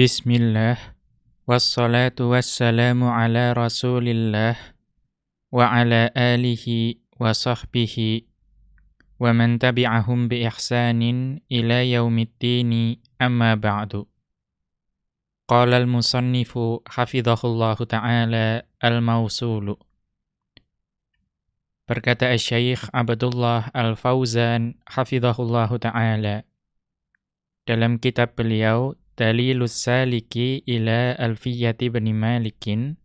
Bismillah Wassalatu wassalamu ala rasulillah Wa ala alihi wa sahbihi Wa man tabi'ahum bi ihsanin ila yaumiddini amma ba'du Qala al-musannifu hafidhahullahu ta'ala al-mawsulu Berkata Syekh Abdullah Al-Fauzan hafidhahullahu ta'ala dalam kitab beliau Dalilus Saliki ila Alfiyati bin Malikin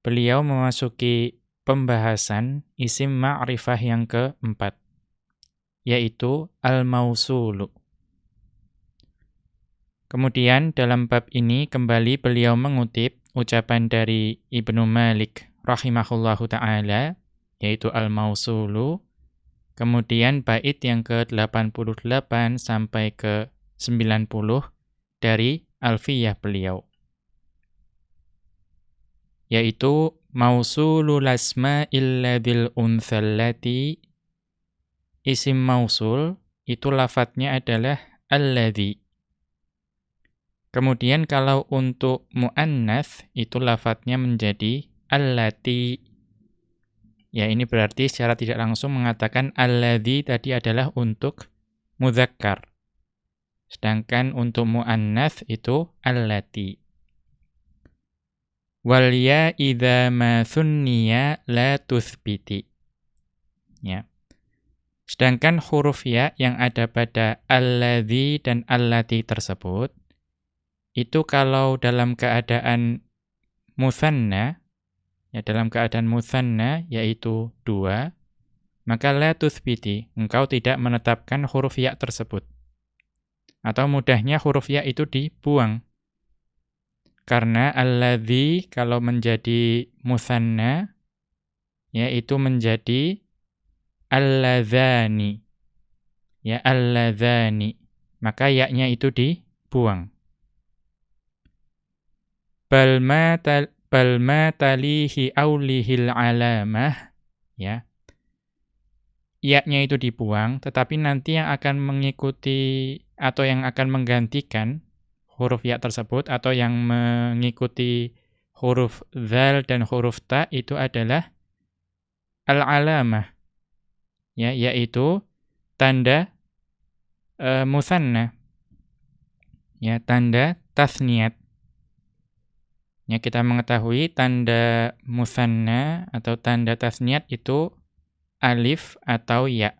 beliau memasuki pembahasan isim ma'rifah yang keempat yaitu al-mausulu. Kemudian dalam bab ini kembali beliau mengutip ucapan dari Ibnu Malik rahimahullahu taala yaitu al-mausulu. Kemudian bait yang ke-88 sampai ke 90 dari alfiyah beliau. Yaitu mausulul asma'il ladil unthallati isim mausul itu lafadznya adalah alladhi. Kemudian kalau untuk muannath itu lafadznya menjadi allati. Ya ini berarti secara tidak langsung mengatakan alladhi tadi adalah untuk mudzakkar. Sedangkan untuk mu'annath itu allati. Wal ya ma thunniya la tuthbiti. Ya. Sedangkan huruf ya yang ada pada alladzi dan allati tersebut itu kalau dalam keadaan muthanna ya dalam keadaan muthanna yaitu dua maka la tuthbiti engkau tidak menetapkan huruf ya tersebut atau mudahnya huruf ya itu dibuang. Karena alladzi kalau menjadi musanna yaitu menjadi alladzani. Ya alladzani. Maka yaknya itu dibuang. Balma tal balma talihi aulihil alamah ya yaknya itu dibuang, tetapi nanti yang akan mengikuti atau yang akan menggantikan huruf ya tersebut atau yang mengikuti huruf zal dan huruf ta itu adalah al-alamah. Ya, yaitu tanda e, musanna. Ya, tanda tasniat. Ya, kita mengetahui tanda musanna atau tanda tasniat itu alif atau ya.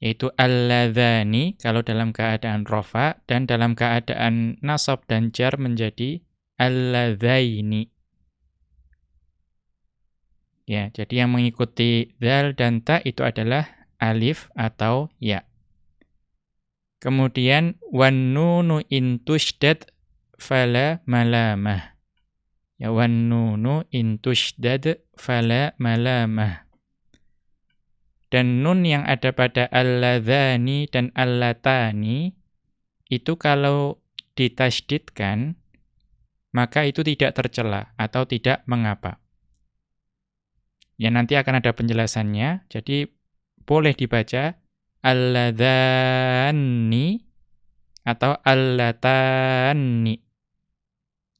Yaitu alladzani kalau dalam keadaan rofa dan dalam keadaan nasab dan jar menjadi alladzaini. Ya, jadi yang mengikuti dal dan ta itu adalah alif atau ya. Kemudian wan nunu intushdad fala malamah. Ya wan nunu intushdad fala malamah. Dan nun yang ada pada alladzani dan allatani itu kalau ditasydidkan maka itu tidak tercela atau tidak mengapa. Ya nanti akan ada penjelasannya. Jadi boleh dibaca alladzani atau allatani.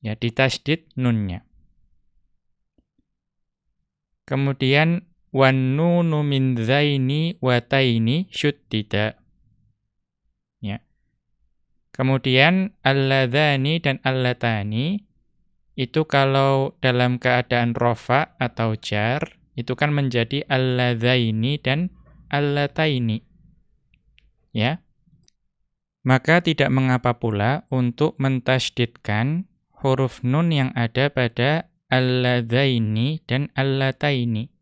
Ya ditasydid nunnya. Kemudian wan nunu min zaini wa taini. Ya. Kemudian alladzani dan allatani itu kalau dalam keadaan rofa atau jar itu kan menjadi alladzaini dan allataini. Ya. Maka tidak mengapa pula untuk mentasydidkan huruf nun yang ada pada alladzaini dan allataini.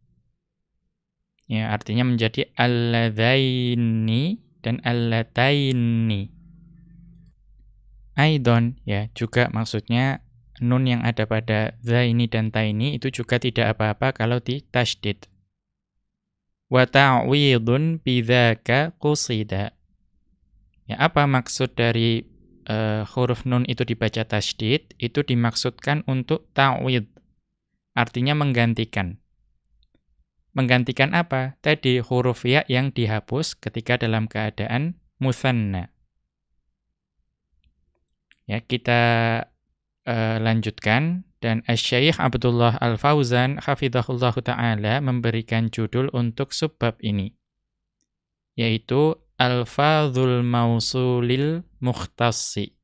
Ya, artinya menjadi alladzaini dan allataini. Aidon ya, juga maksudnya nun yang ada pada zaini dan taini itu juga tidak apa-apa kalau di tasydid. Wa ta'widun bidzaka qusida. Ya, apa maksud dari uh, huruf nun itu dibaca tasydid? Itu dimaksudkan untuk ta'wid. Artinya menggantikan. Menggantikan apa? Tadi huruf ya yang dihapus ketika dalam keadaan musanna. Ya, kita uh, lanjutkan dan Asy-Syaikh Abdullah Al-Fauzan hafizahullah taala memberikan judul untuk subbab ini yaitu Al-Fadhul Mausulil Mukhtassi.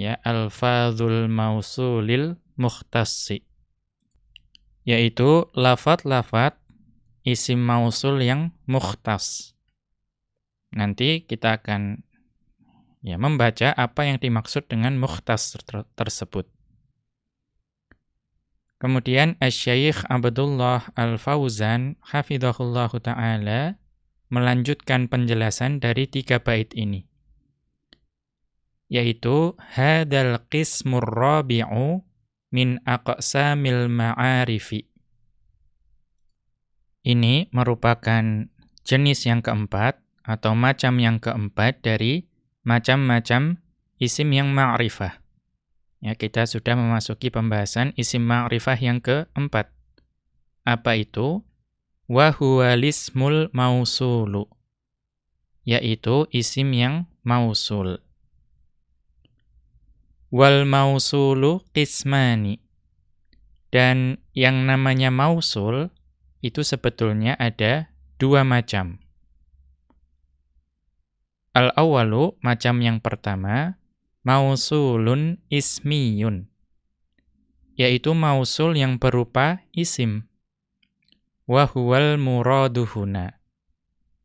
Ya, Al-Fadhul Mausulil Mukhtassi. Yaitu lafat-lafat isim mausul yang mukhtas. Nanti kita akan ya membaca apa yang dimaksud dengan mukhtas ter tersebut. Kemudian Asy-Syaikh Abdullah Al-Fauzan hafizahullahu taala melanjutkan penjelasan dari tiga bait ini. Yaitu hadal qismur rabi'u min aqsamil ma'arifi. Ini merupakan jenis yang keempat atau macam yang keempat dari macam-macam isim yang ma'rifah. Ya, kita sudah memasuki pembahasan isim ma'rifah yang keempat. Apa itu? Wa huwa lismul mausulu. Yaitu isim yang mausul. Wal mausulu qismani. Dan yang namanya mausul itu sebetulnya ada dua macam. Al-awalu, macam yang pertama, mausulun ismiyun yaitu mausul yang berupa isim. Wa huwal muraduhuna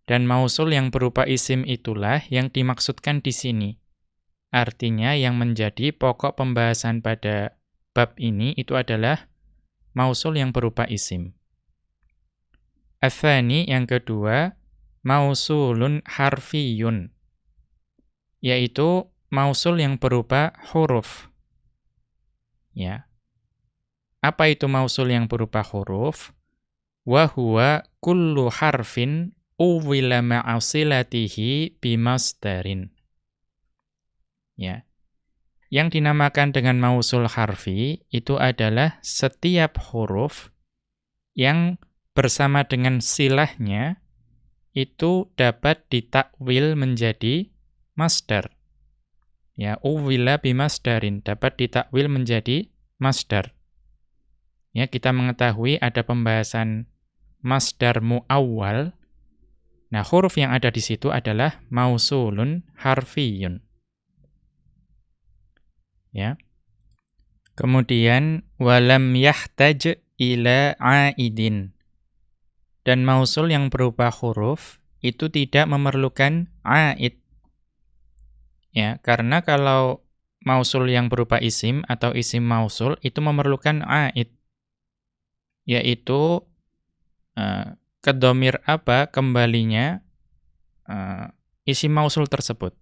dan mausul yang berupa isim itulah yang dimaksudkan di sini. Artinya yang menjadi pokok pembahasan pada bab ini itu adalah mausul yang berupa isim Athani yang kedua mausulun harfiyun yaitu mausul yang berupa huruf. Ya. Apa itu mausul yang berupa huruf? Wa huwa kullu harfin uwila ma'asilatihi bimasdarin. Ya. Yang dinamakan dengan mausul harfi itu adalah setiap huruf yang bersama dengan silahnya itu dapat ditakwil menjadi masdar. Ya, uwila bimasdarin dapat ditakwil menjadi masdar. Ya, kita mengetahui ada pembahasan masdar muawwal. Nah, huruf yang ada di situ adalah mausulun harfiyun. Ya. Kemudian walam yahtaj ila aidin. Dan mausul yang berupa huruf itu tidak memerlukan aid Ya, karena kalau mausul yang berupa isim atau isim mausul itu memerlukan aid. Yaitu uh, ke domir apa kembalinya uh, isim mausul tersebut.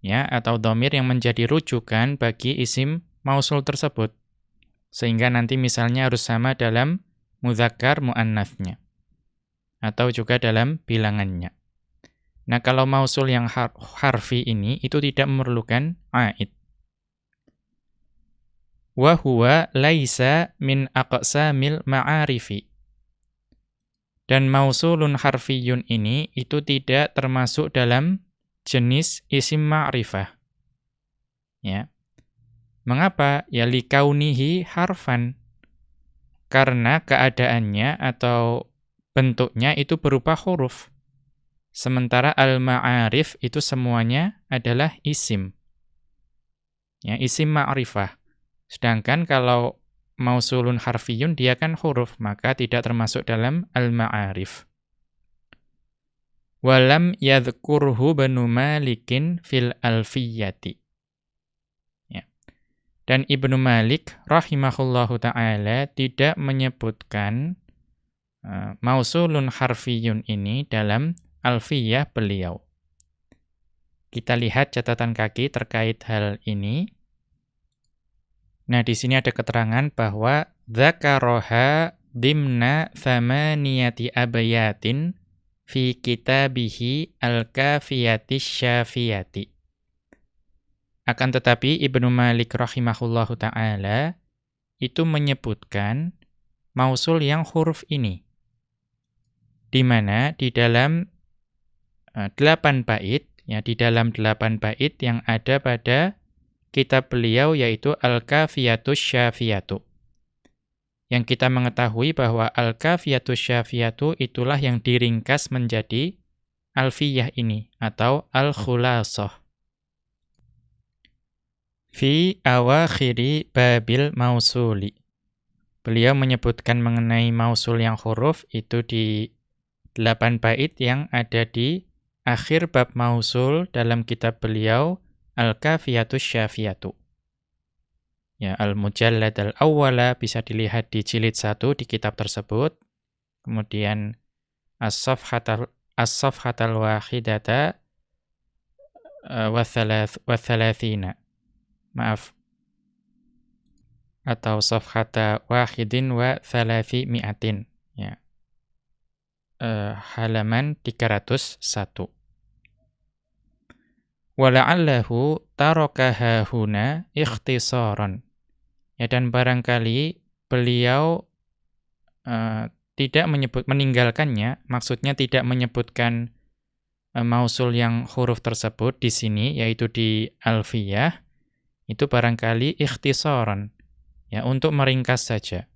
Ya, atau domir yang menjadi rujukan bagi isim mausul tersebut. Sehingga nanti misalnya harus sama dalam muzakkar muannafnya atau juga dalam bilangannya. Nah, kalau mausul yang har harfi ini itu tidak memerlukan aid. Wa huwa laisa min aqsamil ma'arifi. Dan mausulun harfiyun ini itu tidak termasuk dalam jenis isim ma'rifah. Ya. Mengapa? Ya likaunihi harfan. Karena keadaannya atau bentuknya itu berupa huruf. Sementara al-ma'arif itu semuanya adalah isim. Ya, isim ma'rifah. Sedangkan kalau mausulun harfiyun dia kan huruf, maka tidak termasuk dalam al-ma'arif. Walam yadhkurhu banu Malikin fil alfiyati. Ya. Dan Ibnu Malik rahimahullahu taala tidak menyebutkan mausulun harfiyun ini dalam alfiyah beliau. Kita lihat catatan kaki terkait hal ini. Nah, di sini ada keterangan bahwa dzakaraha dimna thamaniyati abayatin fi kitabihi al-kafiyati syafiyati. Akan tetapi Ibnu Malik rahimahullahu taala itu menyebutkan mausul yang huruf ini. Di mana di dalam Eh, delapan bait ya di dalam delapan bait yang ada pada kitab beliau yaitu Al-Kafiyatus Syafiyatu. Yang kita mengetahui bahwa Al-Kafiyatus Syafiyatu itulah yang diringkas menjadi Alfiyah ini atau Al-Khulasah. Fi awakhiri babil mausuli. Beliau menyebutkan mengenai mausul yang huruf itu di delapan bait yang ada di akhir bab mausul dalam kitab beliau Al-Kafiyatus Syafiyatu. Ya, Al-Mujallad al-Awwala bisa dilihat di jilid satu di kitab tersebut. Kemudian As-Safhatal As-Safhatal Wahidata uh, wa thalathina. Maaf, atau safhata wahidin wa thalathi mi'atin. Uh, halaman 301. Wala'allahu tarakaha huna. Ya, dan barangkali beliau uh, tidak menyebut meninggalkannya, maksudnya tidak menyebutkan uh, mausul yang huruf tersebut di sini, yaitu di alfiyah, itu barangkali ikhtisaran Ya, untuk meringkas saja.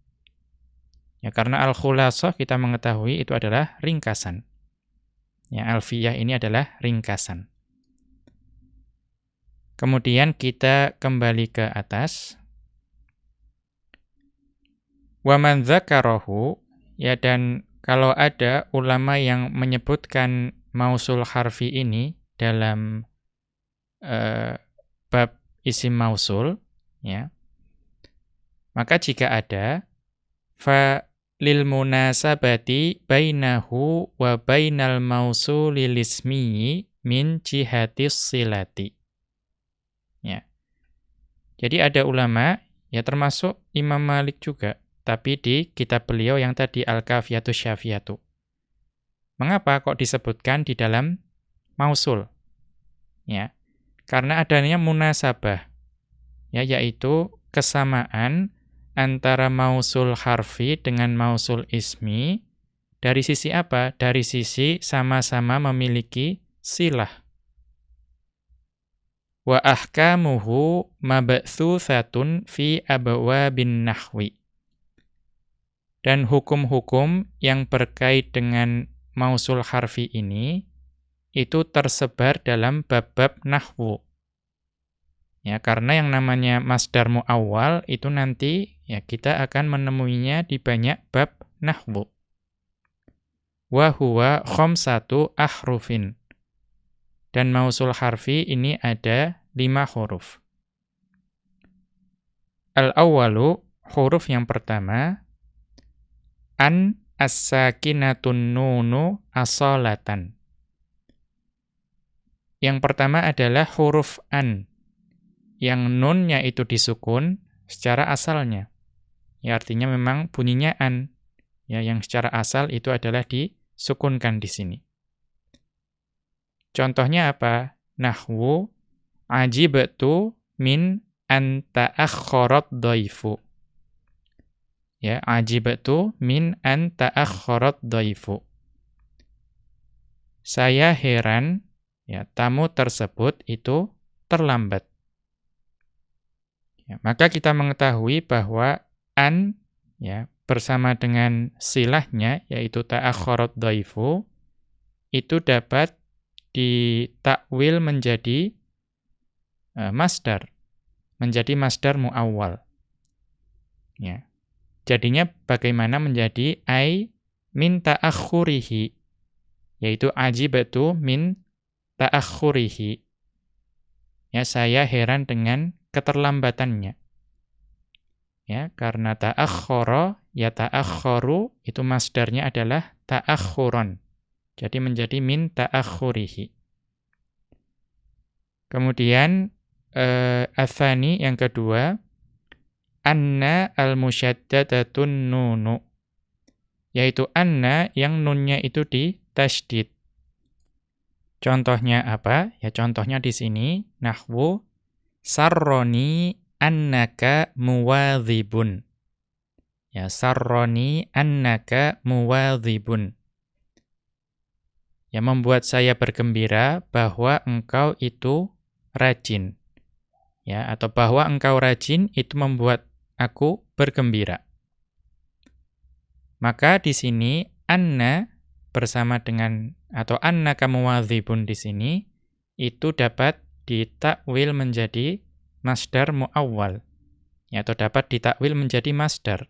Ya, karena al-khulasah kita mengetahui itu adalah ringkasan. Ya, alfiyah ini adalah ringkasan. Kemudian kita kembali ke atas. Wa man dzakarahu ya dan kalau ada ulama yang menyebutkan mausul harfi ini dalam uh, bab isim mausul ya maka jika ada fa lil munasabati bainahu wa bainal mausulil ismi min jihatis silati. Ya. Jadi ada ulama ya termasuk Imam Malik juga tapi di kitab beliau yang tadi Al-Kafiyatus Syafiyatu. Mengapa kok disebutkan di dalam mausul? Ya. Karena adanya munasabah. Ya yaitu kesamaan antara mausul harfi dengan mausul ismi dari sisi apa? Dari sisi sama-sama memiliki silah. Wa ahkamuhu mab'tsuthatun fi abwabin nahwi. Dan hukum-hukum yang berkait dengan mausul harfi ini itu tersebar dalam bab-bab nahwu. Ya, karena yang namanya masdar muawwal itu nanti ya kita akan menemuinya di banyak bab nahwu. Wa huwa khamsatu ahrufin. Dan mausul harfi ini ada lima huruf. Al-awwalu huruf yang pertama an as-sakinatun nunu asolatan. Yang pertama adalah huruf an yang nunnya itu disukun secara asalnya. Ya artinya memang bunyinya an. Ya yang secara asal itu adalah disukunkan di sini. Contohnya apa? Nahwu ajibtu min an ta'akhkharat dhaifu. Ya, ajibtu min an ta'akhkharat dhaifu. Saya heran ya tamu tersebut itu terlambat. Ya, maka kita mengetahui bahwa an ya bersama dengan silahnya yaitu ta'akhkharat dhaifu itu dapat ditakwil menjadi uh, masdar menjadi masdar muawwal ya jadinya bagaimana menjadi ai min ta'akhurihi yaitu ajibatu min ta'akhurihi ya saya heran dengan keterlambatannya. Ya, karena ta'akhkhara ya ta'akhkharu itu masdarnya adalah ta'akhkhuran. Jadi menjadi min ta'akhkhurihi. Kemudian eh, athani yang kedua anna al-musyaddadatun nunu yaitu anna yang nunnya itu di tasdid. Contohnya apa? Ya contohnya di sini nahwu sarroni annaka muwadhibun. Ya, sarroni annaka muwadhibun. Ya, membuat saya bergembira bahwa engkau itu rajin. Ya, atau bahwa engkau rajin itu membuat aku bergembira. Maka di sini anna bersama dengan atau anna kamu wadzibun di sini itu dapat ditakwil menjadi masdar muawwal. Ya, atau dapat ditakwil menjadi masdar.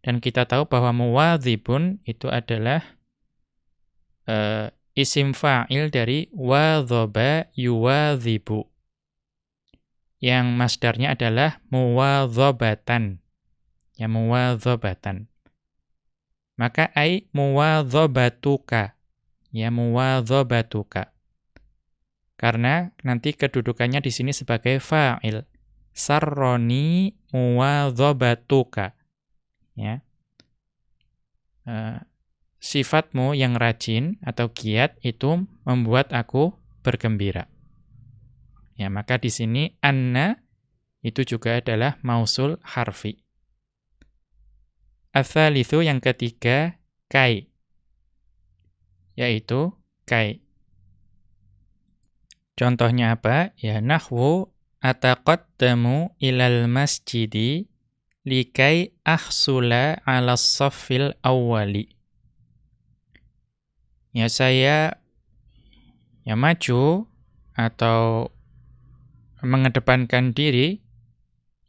Dan kita tahu bahwa muwadzibun itu adalah uh, isim fa'il dari wadhaba yuwadzibu. Yang masdarnya adalah muwadzabatan. Ya muwadzabatan. Maka ai muwadzabatuka. Ya muwadzabatuka. Karena nanti kedudukannya di sini sebagai fa'il. Sarroni muwadzabatuka. Ya. Uh, sifatmu yang rajin atau giat itu membuat aku bergembira. Ya, maka di sini anna itu juga adalah mausul harfi. Atsalitsu yang ketiga kai yaitu kai. Contohnya apa? Ya nahwu ataqaddamu ilal masjidi likai ahsula 'ala shaffil awwali. Ya saya ya maju atau mengedepankan diri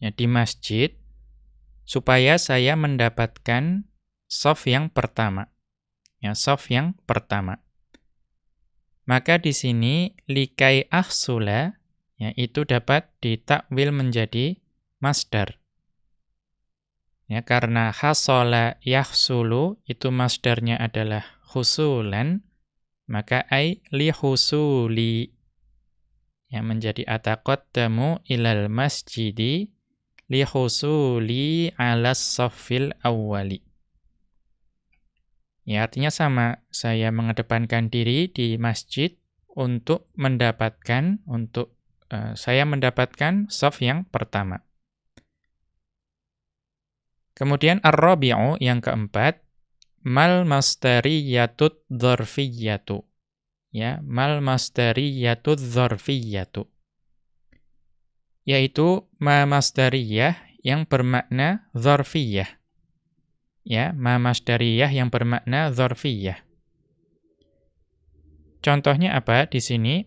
ya di masjid supaya saya mendapatkan soft yang pertama. Ya, soft yang pertama. Maka di sini likai ahsula ya itu dapat ditakwil menjadi masdar. Ya, karena hasola yahsulu itu masdarnya adalah husulan, maka ai li husuli yang menjadi ataqaddamu ilal masjidi lihusuli ala safil awwali. Ya, artinya sama, saya mengedepankan diri di masjid untuk mendapatkan, untuk uh, saya mendapatkan saf yang pertama. Kemudian ar-rabi'u yang keempat, mal masdariyatut dzarfiyyatu. Ya, mal masdariyatut dzarfiyyatu yaitu ma masdariyah yang bermakna dzarfiyah. Ya, ma masdariyah yang bermakna dzarfiyah. Contohnya apa di sini?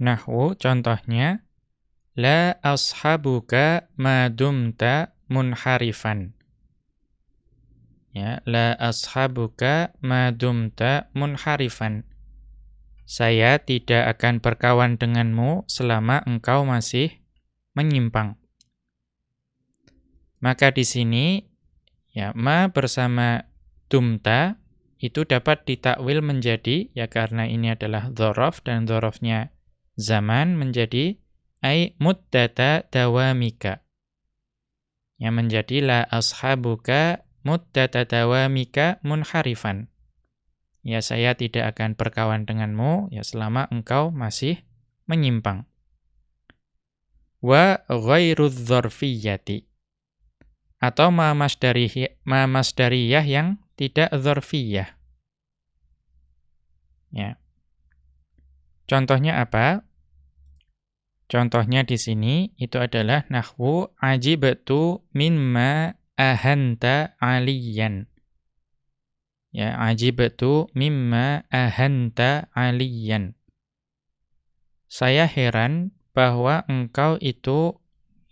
Nahwu contohnya la ashabuka madumta munharifan. Ya, la ashabuka madumta munharifan. Saya tidak akan berkawan denganmu selama engkau masih menyimpang. Maka di sini ya ma bersama dumta itu dapat ditakwil menjadi ya karena ini adalah dzaraf dan dzarafnya zaman menjadi ai muddata dawamika. Yang menjadi la ashabuka muddata dawamika munharifan. Ya saya tidak akan berkawan denganmu ya selama engkau masih menyimpang wa ghairu dzarfiyyati atau ma masdariyah ma yang tidak dzarfiyah ya. Contohnya apa? Contohnya di sini itu adalah nahwu ajibtu mimma ahanta aliyan. Ya ajibtu mimma ahanta aliyan. Saya heran bahwa engkau itu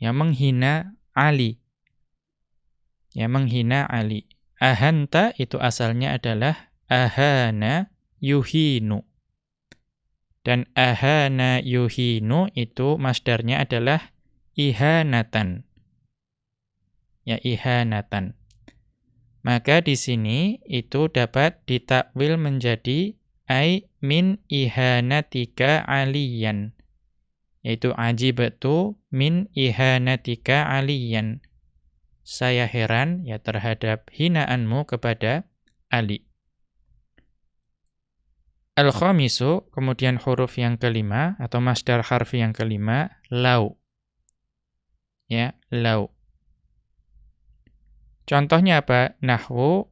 ya menghina Ali. Ya menghina Ali. Ahanta itu asalnya adalah ahana yuhinu. Dan ahana yuhinu itu masdarnya adalah ihanatan. Ya ihanatan. Maka di sini itu dapat ditakwil menjadi ai min ihanatika aliyan yaitu ajibatu min ihanatika aliyan. Saya heran ya terhadap hinaanmu kepada Ali. Al-khamisu, kemudian huruf yang kelima, atau masdar harfi yang kelima, lau. Ya, lau. Contohnya apa? Nahwu.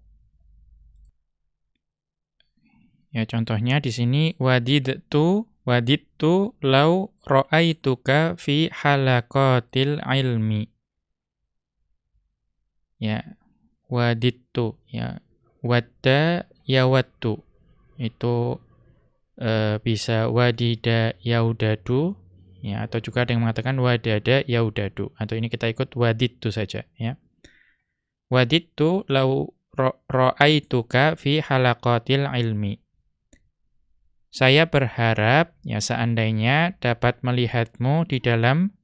Ya, contohnya di sini wadidtu Wadittu lau ra'aituka fi halaqatil ilmi. Ya, wadittu ya. Wadda yawattu. Itu e, bisa wadida yaudadu ya atau juga ada yang mengatakan wadada yaudadu atau ini kita ikut wadittu saja ya. Wadittu lau ra'aituka fi halaqatil ilmi. Saya berharap ya seandainya dapat melihatmu di dalam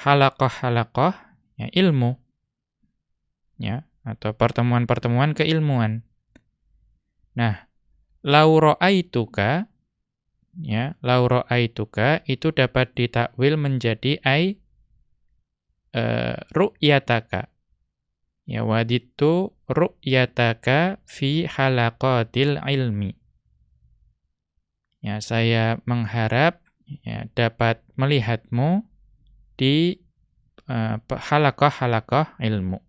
halakoh-halakoh ya, ilmu. Ya, atau pertemuan-pertemuan keilmuan. Nah, lauro aituka ya, lauro aituka itu dapat ditakwil menjadi ai uh, ru'yataka. Ya waditu ru'yataka fi halaqatil ilmi. Ya, saya mengharap ya, dapat melihatmu di uh, halakoh-halakoh ilmu.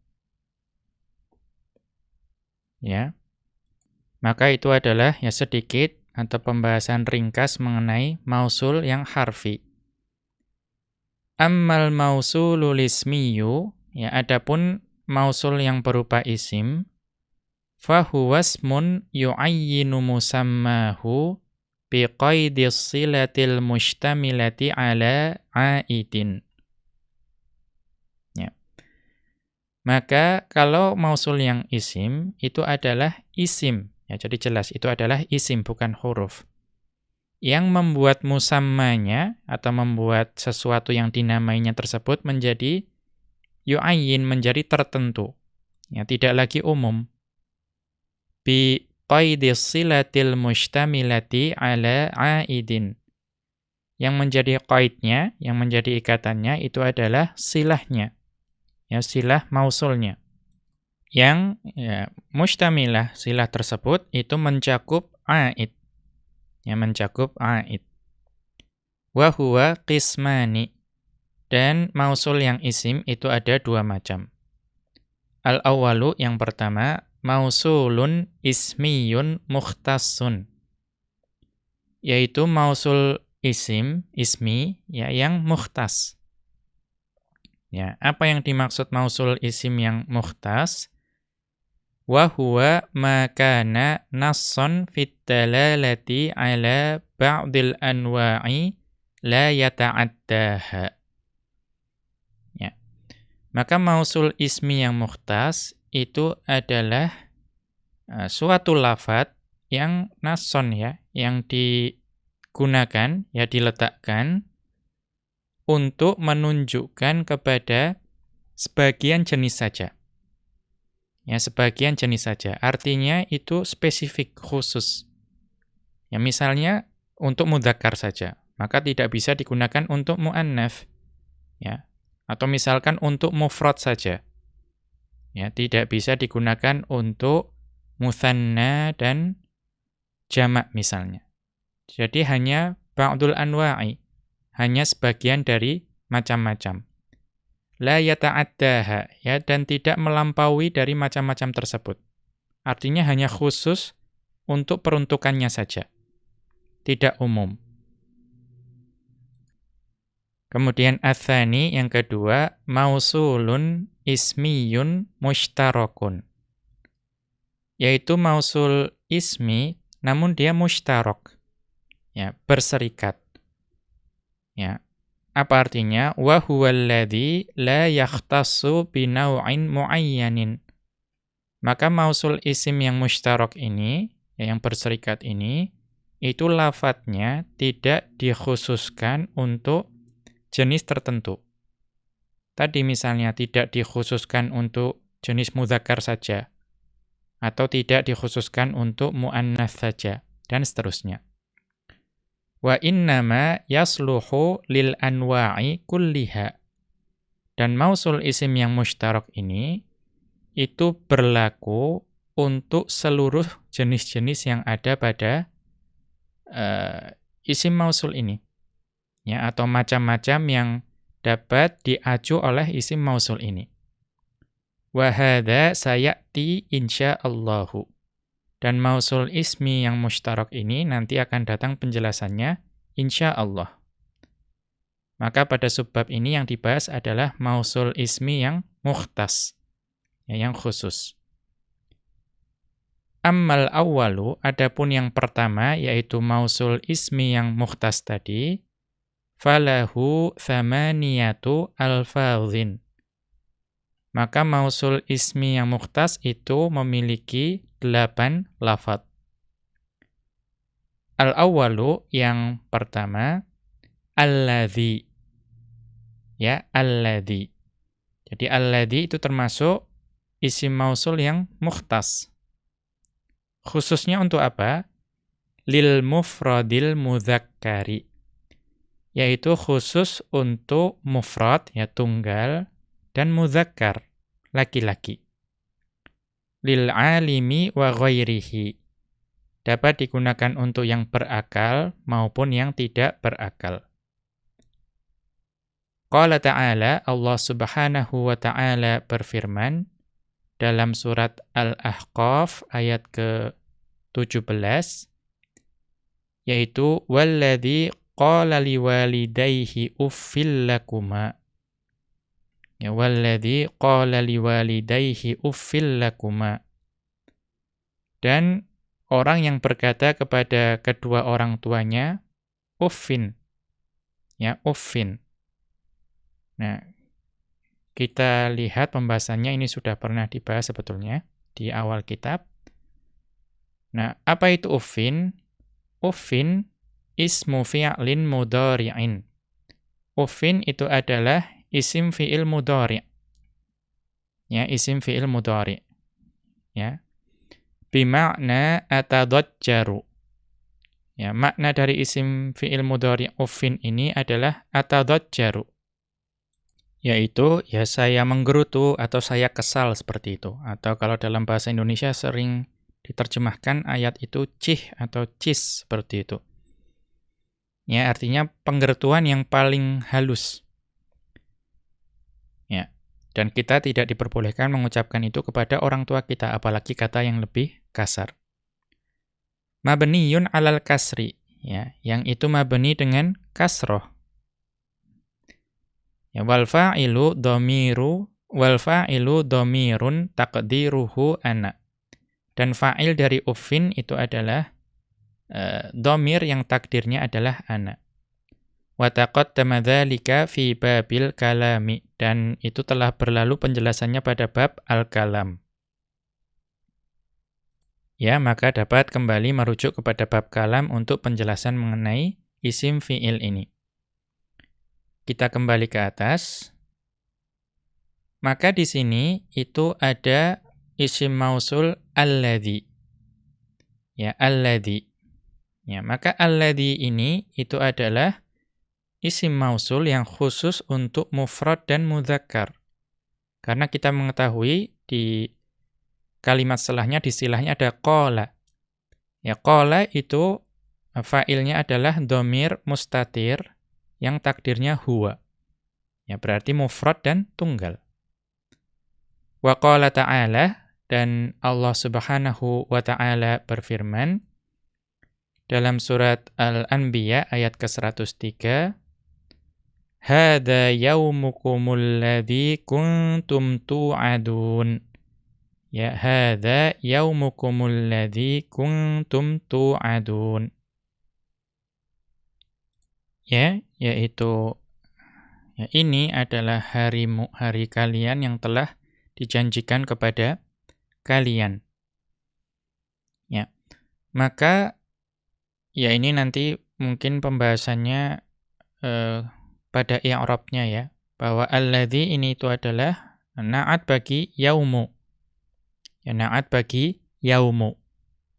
Ya. Maka itu adalah ya sedikit atau pembahasan ringkas mengenai mausul yang harfi. Ammal mausulul ismiyu, ya adapun mausul yang berupa isim, fahuwasmun yu'ayyinu musammahu biqaidis silatil mustamilati ala aidin. Ya. Maka kalau mausul yang isim itu adalah isim. Ya, jadi jelas itu adalah isim bukan huruf. Yang membuat musammanya atau membuat sesuatu yang dinamainya tersebut menjadi yu'ayyin menjadi tertentu. Ya, tidak lagi umum. Bi qaidis silatil mustamilati ala aidin. Yang menjadi qaidnya, yang menjadi ikatannya itu adalah silahnya. Ya, silah mausulnya. Yang ya, mustamilah silah tersebut itu mencakup aid. Ya, mencakup aid. Wa huwa qismani. Dan mausul yang isim itu ada dua macam. Al-awwalu yang pertama mausulun ismiyun mukhtassun yaitu mausul isim ismi ya yang mukhtas ya apa yang dimaksud mausul isim yang mukhtas? Wa huwa ma kana nassan fit dalalati ala ba'dil anwa'i la yata'addaha. Ya maka mausul ismi yang mukhtas itu adalah uh, suatu lafat yang nason ya, yang digunakan, ya diletakkan untuk menunjukkan kepada sebagian jenis saja. Ya, sebagian jenis saja. Artinya itu spesifik khusus. Ya, misalnya untuk mudzakkar saja, maka tidak bisa digunakan untuk muannaf. Ya. Atau misalkan untuk mufrad saja Ya, tidak bisa digunakan untuk musanna dan jamak misalnya. Jadi hanya ba'dul anwa'i, hanya sebagian dari macam-macam. La yata'addaha, ya, dan tidak melampaui dari macam-macam tersebut. Artinya hanya khusus untuk peruntukannya saja. Tidak umum. Kemudian athani yang kedua, mausulun ismiyun mushtarakun. Yaitu mausul ismi namun dia mushtarak. Ya, berserikat. Ya. Apa artinya? Wa huwallazi la yakhtassu binau'in muayyanin. Maka mausul isim yang mushtarak ini, ya, yang berserikat ini, itu lafadznya tidak dikhususkan untuk jenis tertentu. Tadi misalnya tidak dikhususkan untuk jenis mudzakkar saja atau tidak dikhususkan untuk muannats saja dan seterusnya. Wa innama yasluhu lil anwa'i kulliha. Dan mausul isim yang mushtarak ini itu berlaku untuk seluruh jenis-jenis yang ada pada uh, isim mausul ini ya atau macam-macam yang dapat diacu oleh isim mausul ini. Wa hadza sayati insyaallahu. Dan mausul ismi yang mustarak ini nanti akan datang penjelasannya insya Allah. Maka pada subbab ini yang dibahas adalah mausul ismi yang mukhtas, ya, yang khusus. Ammal awwalu, adapun yang pertama, yaitu mausul ismi yang mukhtas tadi, falahu thamaniyatu alfazin. Maka mausul ismi yang mukhtas itu memiliki delapan lafad. Al-awwalu yang pertama, alladhi ya alladhi. Jadi alladhi itu termasuk isim mausul yang mukhtas. Khususnya untuk apa? Lil mufradil mudzakkari. Yaitu khusus untuk mufrad ya tunggal dan mudzakkar laki-laki. Lil alimi wa ghairihi. Dapat digunakan untuk yang berakal maupun yang tidak berakal. Qala ta'ala, Allah subhanahu wa ta'ala berfirman dalam surat Al-Ahqaf ayat ke-17, yaitu, Walladhi qala liwalidayhi lakuma. Ya, Walladhi qala liwalidayhi uffil. Dan orang yang berkata kepada kedua orang tuanya, uffin. Ya, uffin. Nah, kita lihat pembahasannya ini sudah pernah dibahas sebetulnya di awal kitab. Nah, apa itu ufin? Ufin ismu fi'lin mudhari'in. Ufin itu adalah isim fi'il mudhari'. Ya, isim fi'il mudhari'. Ya. Bima'na atadajjaru. Ya, makna dari isim fi'il mudhari' ufin ini adalah atadajjaru yaitu ya saya menggerutu atau saya kesal seperti itu. Atau kalau dalam bahasa Indonesia sering diterjemahkan ayat itu cih atau cis seperti itu. Ya, artinya penggertuan yang paling halus. Dan kita tidak diperbolehkan mengucapkan itu kepada orang tua kita, apalagi kata yang lebih kasar. Mabniyun alal kasri, ya, yang itu mabni dengan kasroh Ya wal fa'ilu dhamiru wal fa'ilu dhamirun taqdiruhu ana. Dan fa'il dari ufin itu adalah uh, dhamir yang takdirnya adalah ana. Wa taqaddama dzalika fi babil kalami dan itu telah berlalu penjelasannya pada bab al-kalam. Ya, maka dapat kembali merujuk kepada bab kalam untuk penjelasan mengenai isim fi'il ini. Kita kembali ke atas. Maka di sini itu ada isim mausul alladhi. Ya, alladhi. Ya, maka alladhi ini itu adalah isim mausul yang khusus untuk mufrad dan mudzakkar. Karena kita mengetahui di kalimat setelahnya di silahnya ada qala. Ya, qala itu fa'ilnya adalah domir mustatir yang takdirnya huwa. Ya berarti mufrad dan tunggal. Wa qala ta'ala dan Allah Subhanahu wa taala berfirman dalam surat Al-Anbiya ayat ke-103 Hada yaumukumul ladzi kuntum tu'adun Ya hada yaumukumul ladzi kuntum tu'adun ya yaitu ya, ini adalah hari hari kalian yang telah dijanjikan kepada kalian. Ya maka ya ini nanti mungkin pembahasannya eh, pada i'rabnya ya bahwa alladzi ini itu adalah na'at bagi yaumu ya na'at bagi yaumu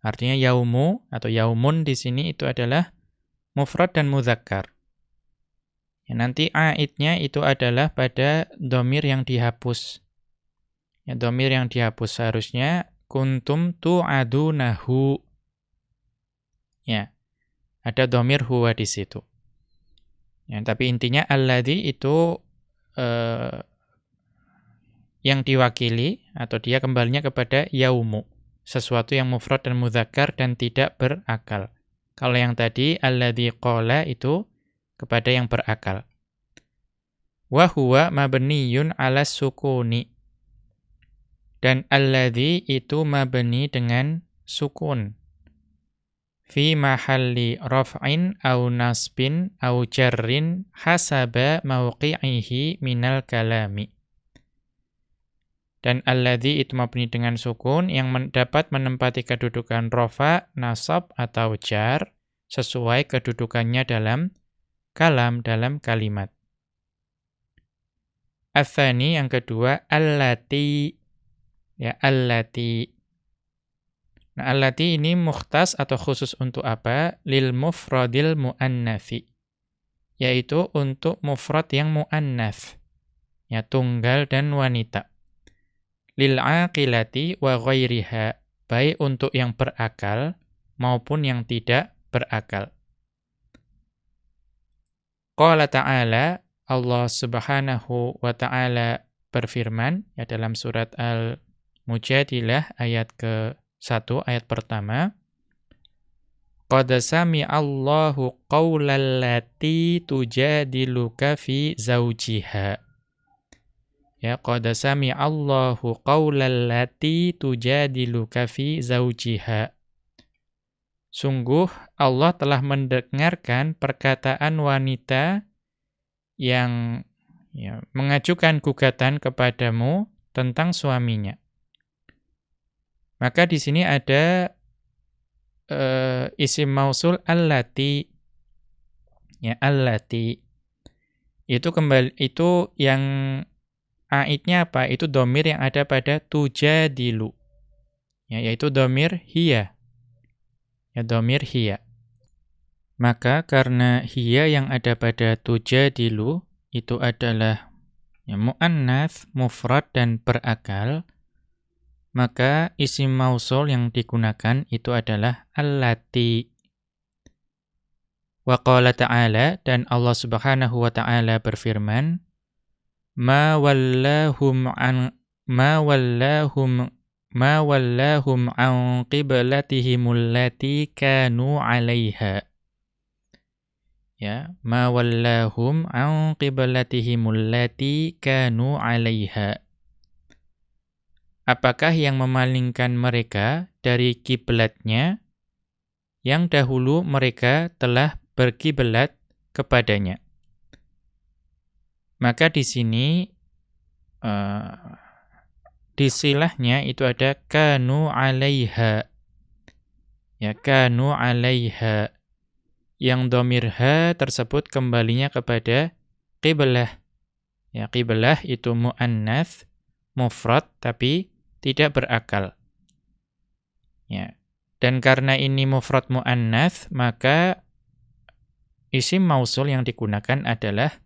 artinya yaumu atau yaumun di sini itu adalah mufrad dan muzakkar Ya, nanti aidnya itu adalah pada domir yang dihapus. Ya, domir yang dihapus seharusnya kuntum tu'adunahu. Ya, ada domir huwa di situ. Ya, tapi intinya alladhi itu eh, yang diwakili atau dia kembalinya kepada yaumu. Sesuatu yang mufrad dan mudzakkar dan tidak berakal. Kalau yang tadi alladzi qala itu kepada yang berakal. Wa huwa mabniyun 'ala sukuni. Dan alladzi itu mabni dengan sukun. Fi mahalli raf'in au nasbin au jarrin hasaba mauqi'ihi minal kalami. Dan alladzi itu mabni dengan sukun yang men dapat menempati kedudukan rofa, nasab, atau jar sesuai kedudukannya dalam kalam, dalam kalimat. Athani yang kedua, allati. Ya, allati. Nah, allati ini mukhtas atau khusus untuk apa? Lil mufradil mu'annafi. Yaitu untuk mufrad yang mu'annaf. Ya, tunggal dan wanita lil aqilati wa ghairiha, baik untuk yang berakal maupun yang tidak berakal. Qala ta'ala, Allah Subhanahu wa taala berfirman ya dalam surat Al-Mujadilah ayat ke-1 ayat pertama Qad sami'allahu qawlal lati tujadiluka fi zawjiha Ya qad Allahu qaulal lati tujadiluka fi zaujiha. Sungguh Allah telah mendengarkan perkataan wanita yang ya, mengajukan gugatan kepadamu tentang suaminya. Maka di sini ada uh, isim mausul allati ya allati itu kembali itu yang aidnya apa? Itu domir yang ada pada tujadilu. Ya, yaitu domir hiya. Ya, domir hiya. Maka karena hiya yang ada pada tujadilu itu adalah ya, mu'annath, mufrad, dan berakal, maka isim mausul yang digunakan itu adalah allati. Wa qala ta'ala, dan Allah subhanahu wa ta'ala berfirman, ma wallahum an ma wallahum ma wallahum an qiblatihim allati kanu 'alaiha ya ma wallahum an qiblatihim allati kanu 'alaiha Apakah yang memalingkan mereka dari kiblatnya yang dahulu mereka telah berkiblat kepadanya maka di sini uh, di silahnya itu ada kanu alaiha. Ya, kanu alaiha. Yang domir ha tersebut kembalinya kepada qiblah. Ya, qiblah itu mu'annath, mufrad, tapi tidak berakal. Ya. Dan karena ini mufrad mu'annath, maka isim mausul yang digunakan adalah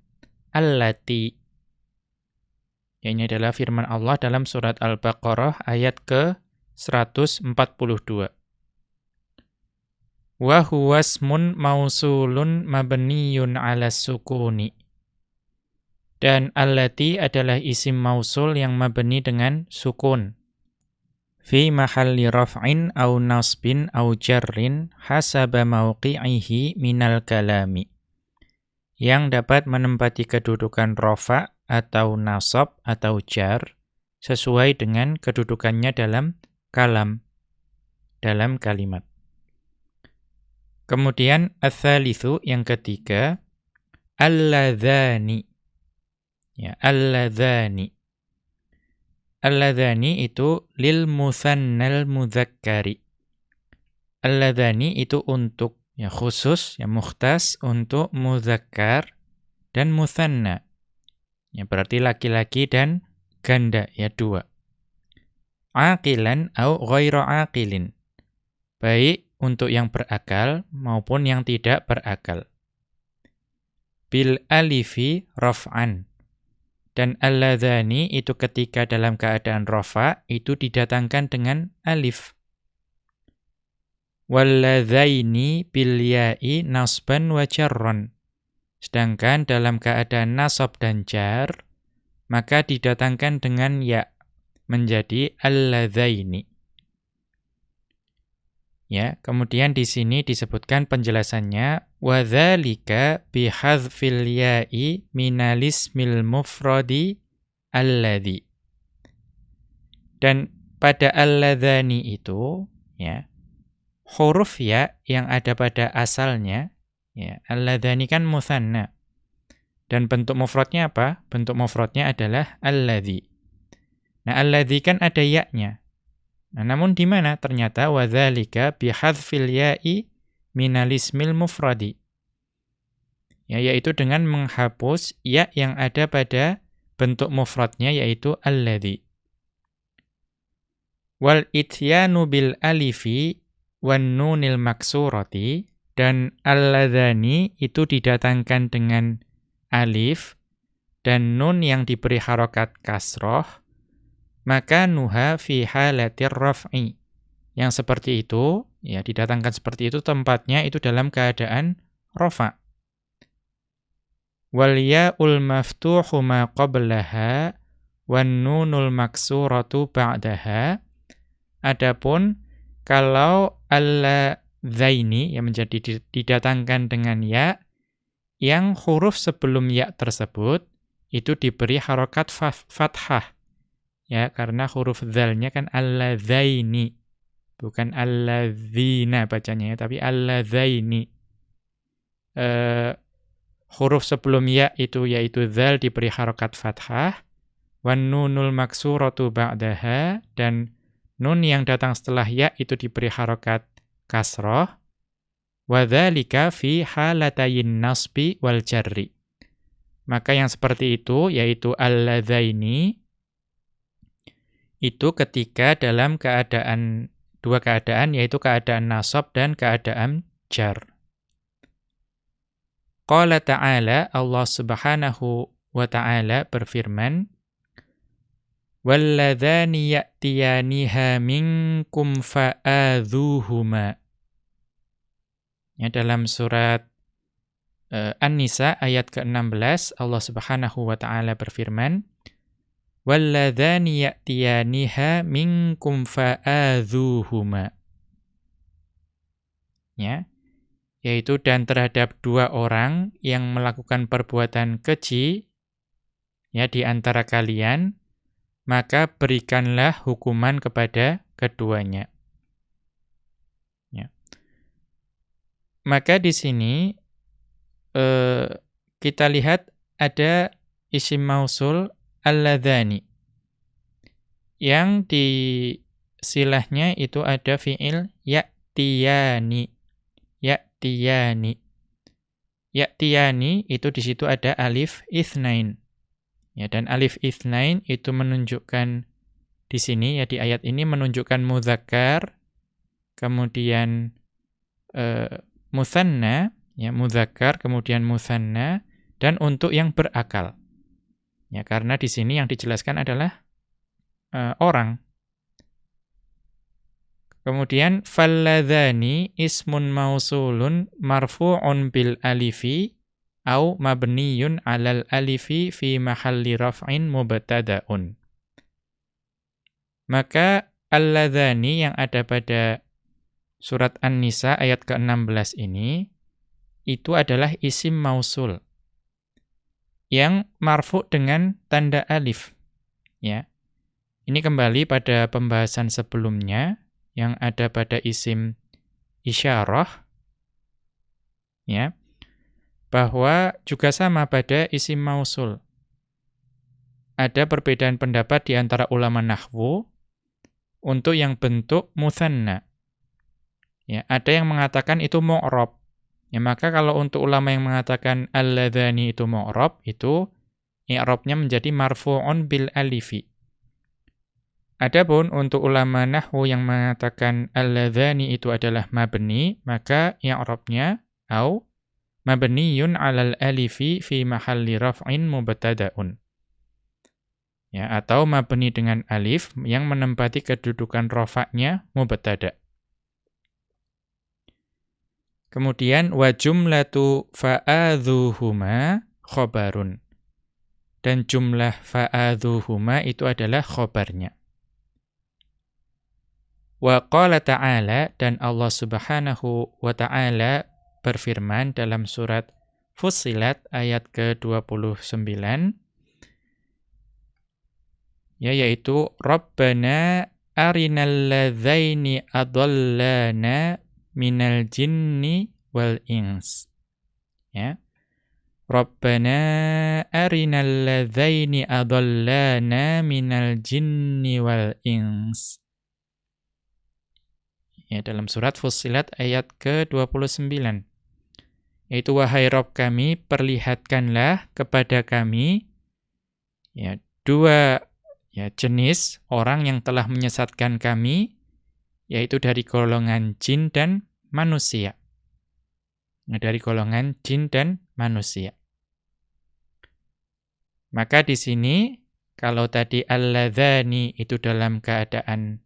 allati. Ya, ini adalah firman Allah dalam surat Al-Baqarah ayat ke-142. Wa huwa ismun mausulun mabniyun 'ala sukuni. Dan allati adalah isim mausul yang mabni dengan sukun. Fi mahalli raf'in au nasbin au jarrin hasaba mauqi'ihi minal kalami yang dapat menempati kedudukan rofa atau nasab atau jar sesuai dengan kedudukannya dalam kalam, dalam kalimat. Kemudian ats yang ketiga alladzani. Ya, alladzani. Alladzani itu lil muthannal mudzakkari. Alladzani itu untuk ya khusus, ya mukhtas untuk muzakkar dan muthanna. Ya berarti laki-laki dan ganda ya dua. Aqilan au ghaira aqilin. Baik untuk yang berakal maupun yang tidak berakal. Bil alifi raf'an. Dan alladzani itu ketika dalam keadaan rafa itu didatangkan dengan alif walladzaini bil ya'i nasban wa jarran. Sedangkan dalam keadaan nasab dan jar maka didatangkan dengan ya menjadi alladzaini. Ya, kemudian di sini disebutkan penjelasannya wadzalika bihadzfil ya'i minalismil mufradi alladzi. Dan pada alladzani itu ya huruf ya yang ada pada asalnya ya alladzani kan musanna. Dan bentuk mufradnya apa? Bentuk mufradnya adalah alladzi. Nah, alladzi kan ada ya-nya. Nah, namun di mana? Ternyata wadzalika bihadzfil ya'i minal ismil mufradi. Ya, yaitu dengan menghapus ya yang ada pada bentuk mufradnya yaitu alladzi. Wal ityanu bil alifi wan nunil maksurati dan alladzani itu didatangkan dengan alif dan nun yang diberi harokat kasroh maka nuha fi halatir raf'i. Yang seperti itu, ya didatangkan seperti itu tempatnya itu dalam keadaan rafa. Wal ya'ul maftuhu ma qablaha wan nunul maksuratu ba'daha. Adapun kalau zaini yang menjadi didatangkan dengan ya yang huruf sebelum ya tersebut itu diberi harokat fathah Ya, karena huruf dzalnya kan alladzaini. Bukan alladzina bacanya ya, tapi alladzaini. Uh, huruf sebelum ya itu yaitu dzal diberi harokat fathah. Wan nunul maksuratu ba'daha. Dan nun yang datang setelah ya itu diberi harokat kasroh. Wadhalika fi halatayin nasbi wal jarri. Maka yang seperti itu, yaitu alladzaini, itu ketika dalam keadaan dua keadaan yaitu keadaan nasab dan keadaan jar. Qala ta'ala Allah Subhanahu wa ta'ala berfirman Walladzani ya'tiyaniha minkum fa'adhuhuma Ya dalam surat uh, An-Nisa ayat ke-16 Allah Subhanahu wa taala berfirman walladzani ya'tiyaniha minkum fa'adhuhuma. Ya. Yaitu dan terhadap dua orang yang melakukan perbuatan keji ya di antara kalian maka berikanlah hukuman kepada keduanya. Ya. Maka di sini eh, kita lihat ada isim mausul alladzani. Yang di silahnya itu ada fiil ya'tiyani. Ya'tiyani. Ya'tiyani itu di situ ada alif ithnain. Ya, dan alif ithnain itu menunjukkan di sini ya di ayat ini menunjukkan muzakkar kemudian uh, musanna ya muzakkar kemudian musanna dan untuk yang berakal. Ya, karena di sini yang dijelaskan adalah uh, orang. Kemudian falladzani ismun mausulun marfu'un bil alifi au mabniyun 'alal alifi fi mahalli raf'in mubtada'un. Maka alladzani yang ada pada surat An-Nisa ayat ke-16 ini itu adalah isim mausul yang marfu dengan tanda alif. Ya. Ini kembali pada pembahasan sebelumnya yang ada pada isim isyarah. Ya. Bahwa juga sama pada isim mausul. Ada perbedaan pendapat di antara ulama nahwu untuk yang bentuk muthanna. Ya, ada yang mengatakan itu mu'rab. Ya, maka kalau untuk ulama yang mengatakan alladzani itu mu'rab, itu i'rabnya menjadi marfu'un bil alifi. Adapun untuk ulama nahwu yang mengatakan alladzani itu adalah mabni, maka i'rabnya au mabniyun 'alal alifi fi mahalli raf'in mubtada'un. Ya, atau mabni dengan alif yang menempati kedudukan rafa'nya mubtada'. Kemudian wa jumlatu fa'adhuhuma khobarun. Dan jumlah fa'adhuhuma itu adalah khobarnya. Wa qala ta'ala dan Allah Subhanahu wa taala berfirman dalam surat Fussilat ayat ke-29 ya yaitu Rabbana arinal ladzaini adallana minal jinni wal ins. Ya. Rabbana arinal ladzaini adallana minal jinni wal ins. Ya, dalam surat Fussilat ayat ke-29. Yaitu wahai Rabb kami, perlihatkanlah kepada kami ya dua ya jenis orang yang telah menyesatkan kami yaitu dari golongan jin dan manusia. Nah, dari golongan jin dan manusia. Maka di sini kalau tadi alladzani itu dalam keadaan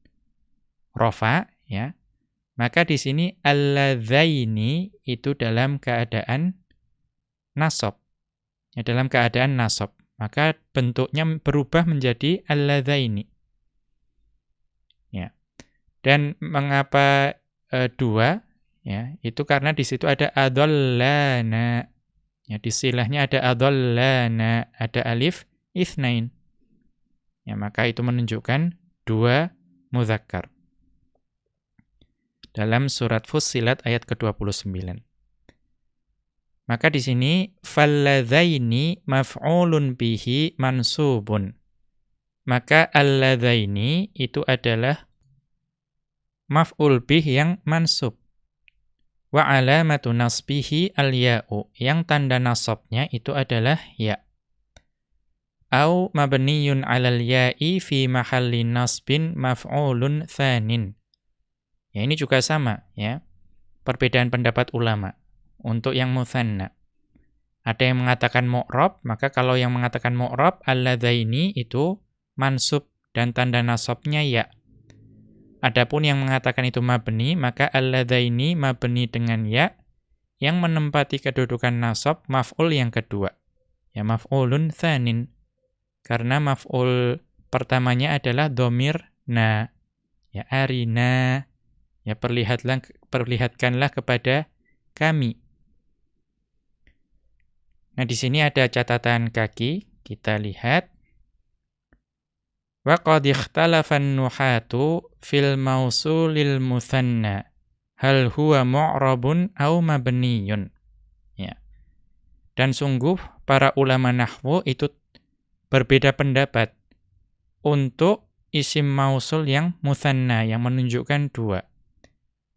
rofa ya. Maka di sini alladzaini itu dalam keadaan nasab. Ya, dalam keadaan nasab maka bentuknya berubah menjadi alladzaini. Dan mengapa e, dua? Ya, itu karena di situ ada adallana. Ya, di silahnya ada adallana, ada alif itsnain. Ya, maka itu menunjukkan dua muzakkar. Dalam surat Fussilat ayat ke-29. Maka di sini falladzaini maf'ulun bihi mansubun. Maka alladzaini itu adalah maf'ul bih yang mansub. Wa alamatu nasbihi al-ya'u. Yang tanda nasabnya itu adalah ya. Au mabniyun 'alal ya'i fi mahalli nasbin maf'ulun tsanin. Ya ini juga sama ya. Perbedaan pendapat ulama untuk yang muthanna. Ada yang mengatakan mu'rab, maka kalau yang mengatakan mu'rab, alladzaini itu mansub dan tanda nasabnya ya. Adapun yang mengatakan itu mabni, maka alladzaini mabni dengan ya, yang menempati kedudukan nasab maf'ul yang kedua. Ya maf'ulun thanin. Karena maf'ul pertamanya adalah domir na. Ya arina. Ya perlihatlah, perlihatkanlah kepada kami. Nah, di sini ada catatan kaki, kita lihat. Wa qad ikhtalafa nuhatu fil mausulil muthanna hal huwa mu'rabun aw mabniyun. Ya. Dan sungguh para ulama nahwu itu berbeda pendapat untuk isim mausul yang muthanna yang menunjukkan dua.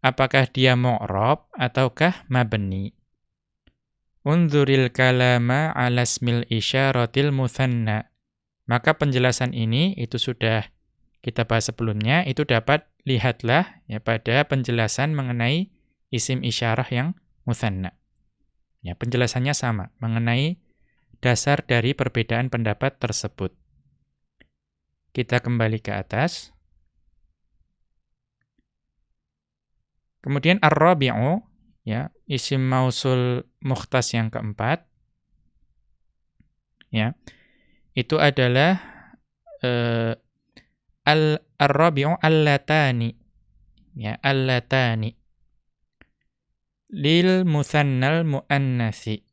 Apakah dia mu'rab ataukah mabni? Unzuril kalama ala smil isyaratil muthanna. Maka penjelasan ini itu sudah kita bahas sebelumnya, itu dapat lihatlah ya pada penjelasan mengenai isim isyarah yang muthanna. Ya, penjelasannya sama mengenai dasar dari perbedaan pendapat tersebut. Kita kembali ke atas. Kemudian ar-rabi'u ya isim mausul mukhtas yang keempat ya itu adalah uh, al ar-rabi'u allatani. Ya allatani. Lil muthannal muannasi.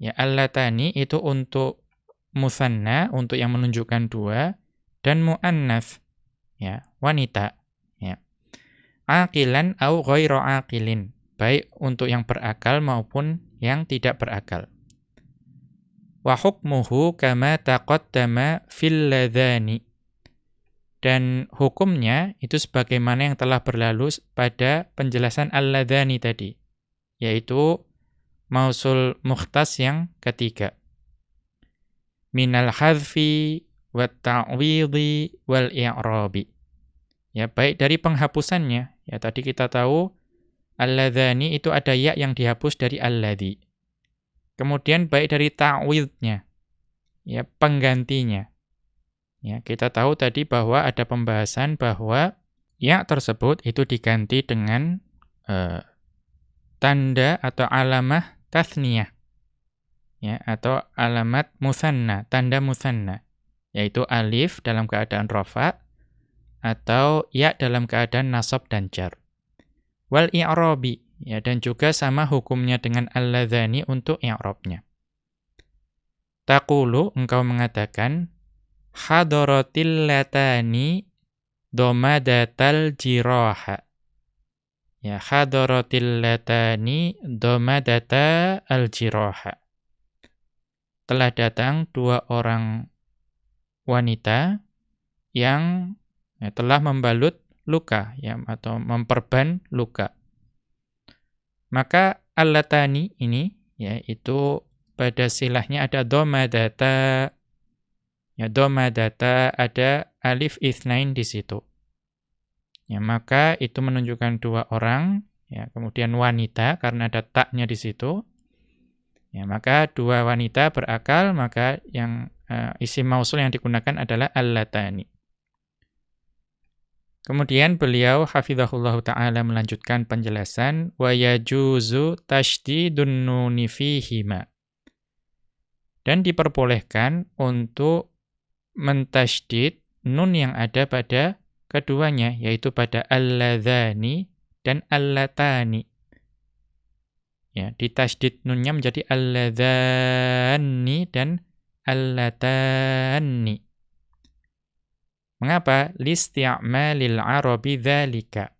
Ya allatani itu untuk musanna untuk yang menunjukkan dua dan muannas. Ya wanita. Ya. Aqilan au ghairu aqilin. Baik untuk yang berakal maupun yang tidak berakal. Wa hukmuhu kama taqaddama fil ladhani. Dan hukumnya itu sebagaimana yang telah berlalu pada penjelasan al-ladhani tadi, yaitu mausul mukhtas yang ketiga. Minal hadfi wa ta'widhi wal i'rabi. Ya, baik dari penghapusannya, ya tadi kita tahu Alladzani itu ada ya yang dihapus dari alladzi. Kemudian baik dari ta'widnya, ya penggantinya. Ya, kita tahu tadi bahwa ada pembahasan bahwa ya tersebut itu diganti dengan uh, tanda atau alamah tathniyah. Ya, atau alamat musanna, tanda musanna, yaitu alif dalam keadaan rafa atau ya dalam keadaan nasab dan jar. Wal i'rabi ya dan juga sama hukumnya dengan alladzani untuk i'rabnya. Taqulu engkau mengatakan hadaratil latani domadatal jiraha. Ya hadaratil latani domadata al jiraha. Telah datang dua orang wanita yang ya, telah membalut luka ya atau memperban luka. Maka alatani ini yaitu pada silahnya ada domadata ya domadata ada alif ithnain di situ. Ya maka itu menunjukkan dua orang ya kemudian wanita karena ada taknya di situ. Ya maka dua wanita berakal maka yang uh, isim mausul yang digunakan adalah allatani. Kemudian beliau hafizahullah taala melanjutkan penjelasan wa yajuzu tasydidun nuni fihima. Dan diperbolehkan untuk mentasydid nun yang ada pada keduanya yaitu pada alladzani dan allatani. Ya, ditasydid nunnya menjadi alladzani dan allatani. Mengapa? Listi'malil arabi dzalika.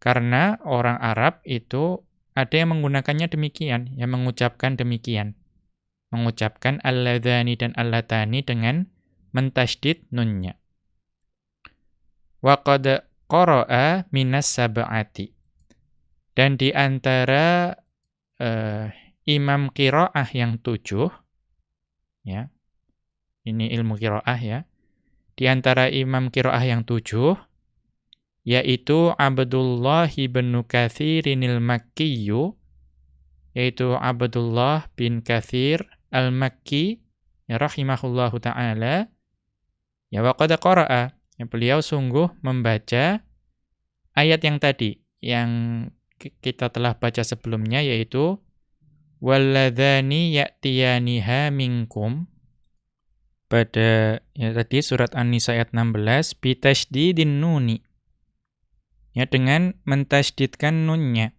Karena orang Arab itu ada yang menggunakannya demikian, yang mengucapkan demikian. Mengucapkan alladzani dan allatani dengan mentasydid nunnya. Wa qad qara'a minas sab'ati. Dan di antara uh, imam qiraah yang tujuh, ya. Ini ilmu kiroah ya. Di antara imam kiroah yang tujuh, yaitu Abdullah bin Kathirinil Makkiyu, yaitu Abdullah bin Kathir al-Makki, ya rahimahullahu ta'ala, ya waqada qara'a, ya beliau sungguh membaca ayat yang tadi, yang kita telah baca sebelumnya, yaitu Walladhani ya'tiyaniha minkum pada ya tadi surat An-Nisa ayat 16 bitasydidin nuni. Ya dengan mentasydidkan nunnya.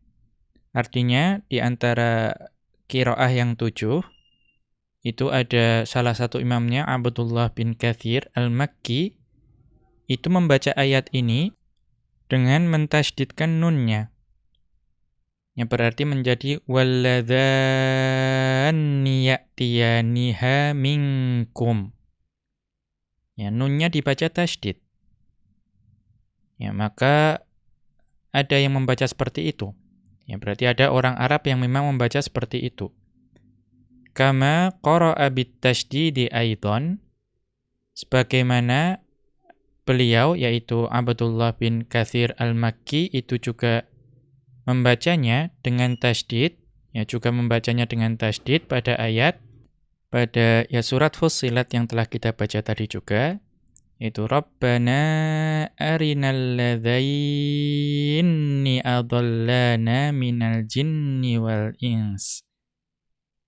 Artinya di antara kiroah yang tujuh itu ada salah satu imamnya Abdullah bin Kathir Al-Makki itu membaca ayat ini dengan mentasydidkan nunnya. Yang berarti menjadi walladzani ya'tiyaniha minkum. Ya, nunnya dibaca tasydid. Ya, maka ada yang membaca seperti itu. Ya, berarti ada orang Arab yang memang membaca seperti itu. Kama qara'a bitasydidi aidan sebagaimana beliau yaitu Abdullah bin Kathir Al-Makki itu juga membacanya dengan tasdid, ya juga membacanya dengan tasdid pada ayat pada ya surat Fussilat yang telah kita baca tadi juga itu Rabbana arinal ladzaini adallana minal jinni wal ins.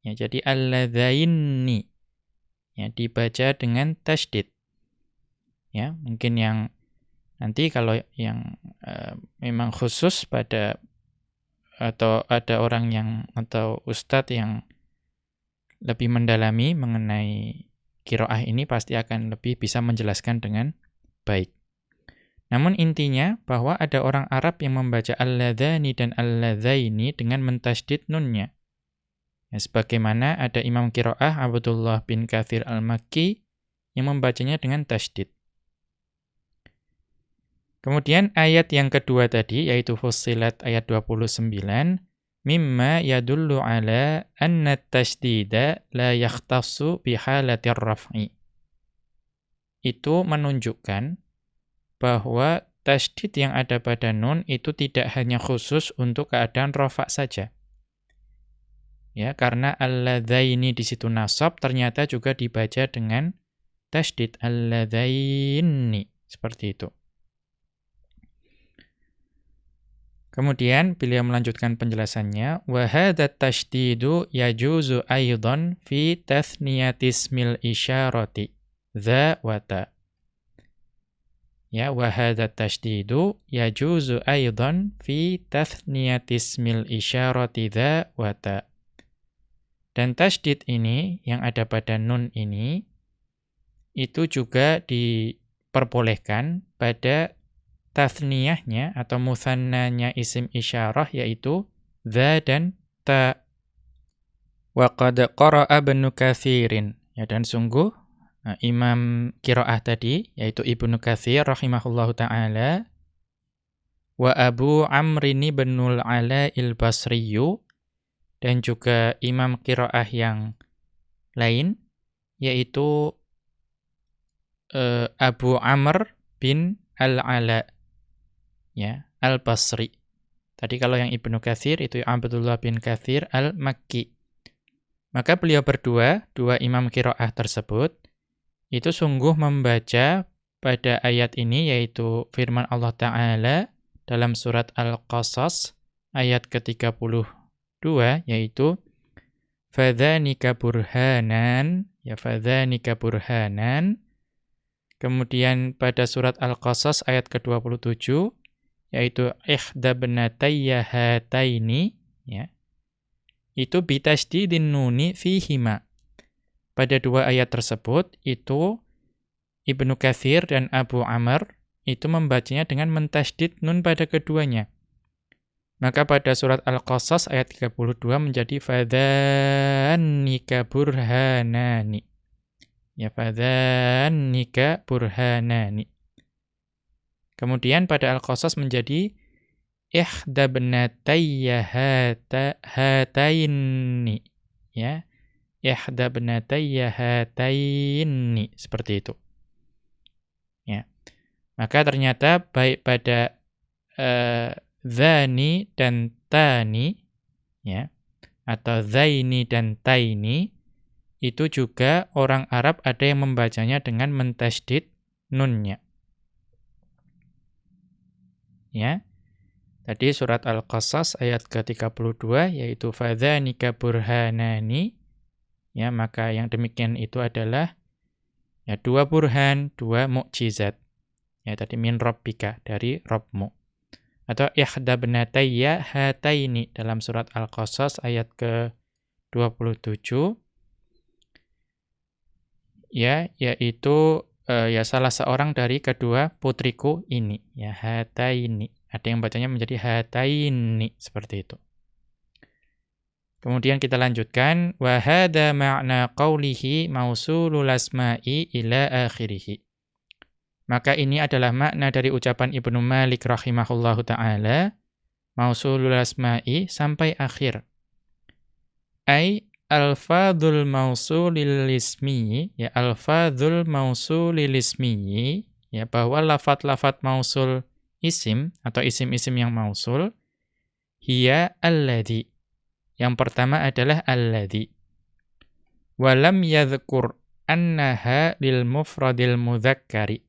Ya jadi alladzaini ya dibaca dengan tasdid. Ya, mungkin yang nanti kalau yang uh, memang khusus pada atau ada orang yang atau ustadz yang lebih mendalami mengenai kiroah ini pasti akan lebih bisa menjelaskan dengan baik. Namun intinya bahwa ada orang Arab yang membaca al-ladhani dan al-ladhaini dengan mentasdid nunnya. Ya, sebagaimana ada Imam Kiroah Abdullah bin Kathir al-Makki yang membacanya dengan tasdid. Kemudian ayat yang kedua tadi yaitu Fussilat ayat 29 mimma yadullu ala anna tasydida la yakhtassu bihalatir raf'i. Itu menunjukkan bahwa tasydid yang ada pada nun itu tidak hanya khusus untuk keadaan rafa saja. Ya, karena alladzaini di situ nasab ternyata juga dibaca dengan tasydid alladzaini seperti itu. Kemudian beliau melanjutkan penjelasannya, wa hadza tashdidu yajuzu aidan fi tathniyatismil isyarati dza wa ta. Ya, wa hadza tashdidu yajuzu aidan fi tathniyati ismil isyarati dza wa ta. Dan tasdid ini yang ada pada nun ini itu juga diperbolehkan pada tathniyahnya atau musannanya isim isyarah yaitu dza dan ta. Wa qad qara'a Ibnu Katsirin. Ya dan sungguh Nah, Imam Kiro'ah tadi, yaitu Ibnu Kathir rahimahullahu ta'ala, wa Abu Amrini benul Ala il-Basriyu, dan juga Imam Kiro'ah yang lain, yaitu uh, Abu Amr bin Al-Ala, ya, Al-Basri. Tadi kalau yang Ibnu Kathir, itu Abdullah bin Kathir Al-Makki. Maka beliau berdua, dua imam kiro'ah tersebut, itu sungguh membaca pada ayat ini yaitu firman Allah Ta'ala dalam surat Al-Qasas ayat ke-32 yaitu fadzanika burhanan ya fadzanika burhanan kemudian pada surat Al-Qasas ayat ke-27 yaitu ikhdabnatayya hataini ya itu bitasdidin nuni fihima pada dua ayat tersebut itu Ibnu Kathir dan Abu Amr itu membacanya dengan mentasdid nun pada keduanya. Maka pada surat Al-Qasas ayat 32 menjadi fadhannika burhanani. Ya fadhannika burhanani. Kemudian pada Al-Qasas menjadi ihdabnatayya hataini. Ya ihda bnatayya hataini seperti itu. Ya. Maka ternyata baik pada uh, zani dan tani ya atau zaini dan taini itu juga orang Arab ada yang membacanya dengan mentasdid nunnya. Ya. Tadi surat Al-Qasas ayat ke-32 yaitu fadzanika burhanani ya maka yang demikian itu adalah ya dua burhan, dua mukjizat. Ya tadi min rabbika dari Rabbmu. Atau ihda bnatayya hataini dalam surat Al-Qasas ayat ke-27 ya yaitu uh, ya salah seorang dari kedua putriku ini ya hataini. Ada yang bacanya menjadi hataini seperti itu. Kemudian kita lanjutkan wa hadza ma'na qawlihi mausulul asma'i ila akhirih. Maka ini adalah makna dari ucapan Ibnu Malik rahimahullahu taala mausulul asma'i sampai akhir. Ai alfadhul mausulil ismi ya alfadhul mausulil ismi ya bahwa lafat-lafat mausul isim atau isim-isim yang mausul hiya alladhi yang pertama adalah alladhi. Walam yadhkur annaha lil mufradil mudzakkari.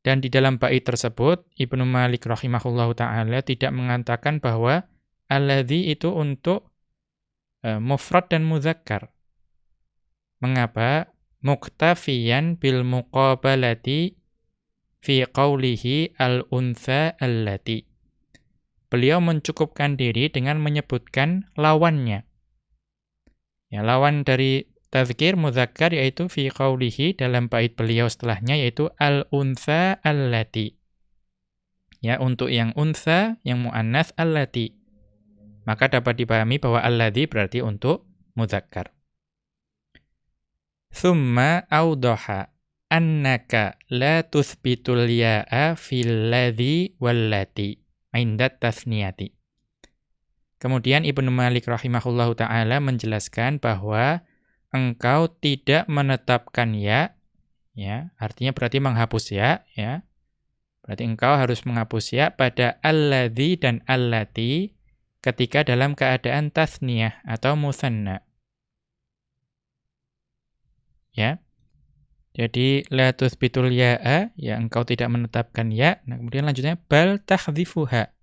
Dan di dalam bait tersebut Ibnu Malik rahimahullahu taala tidak mengatakan bahwa alladhi itu untuk mufrad dan mudzakkar. Mengapa? Muktafiyan bil muqabalati fi qawlihi al-untha allati beliau mencukupkan diri dengan menyebutkan lawannya. Ya, lawan dari tazkir muzakkar yaitu fi qaulihi dalam bait beliau setelahnya yaitu al-untha allati. Ya, untuk yang untha, yang muannas allati. Maka dapat dipahami bahwa alladhi berarti untuk muzakkar. Thumma awdaha annaka la tuthbitul ya'a fil ladhi wallati indat tasniyati. Kemudian Ibnu Malik rahimahullahu taala menjelaskan bahwa engkau tidak menetapkan ya, ya, artinya berarti menghapus ya, ya. Berarti engkau harus menghapus ya pada alladzi dan allati ketika dalam keadaan tasniyah atau musanna. Ya. Jadi la tuthbitul ya'a, ya engkau tidak menetapkan ya. Nah, kemudian lanjutnya bal tahdhifuha.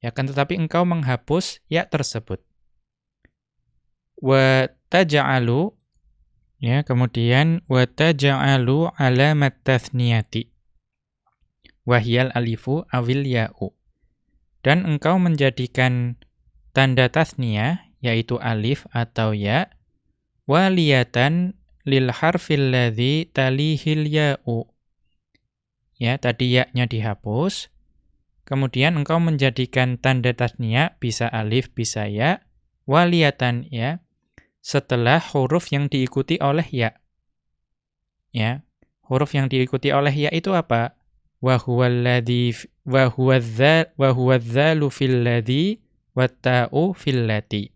Ya kan tetapi engkau menghapus ya tersebut. Wa taj'alu ya kemudian wa taj'alu alamat tathniyati. wahyal alifu awil ya'u. Dan engkau menjadikan tanda tasniyah, yaitu alif atau ya, waliyatan lil harfil ladhi talihil ya'u. Ya, tadi ya-nya dihapus. Kemudian engkau menjadikan tanda tasniyah, bisa alif, bisa ya, waliyatan ya, setelah huruf yang diikuti oleh ya. Ya, huruf yang diikuti oleh ya itu apa? Wa huwallazi wa huwadza wa huwadzalu fil ladzi watta'u fil lati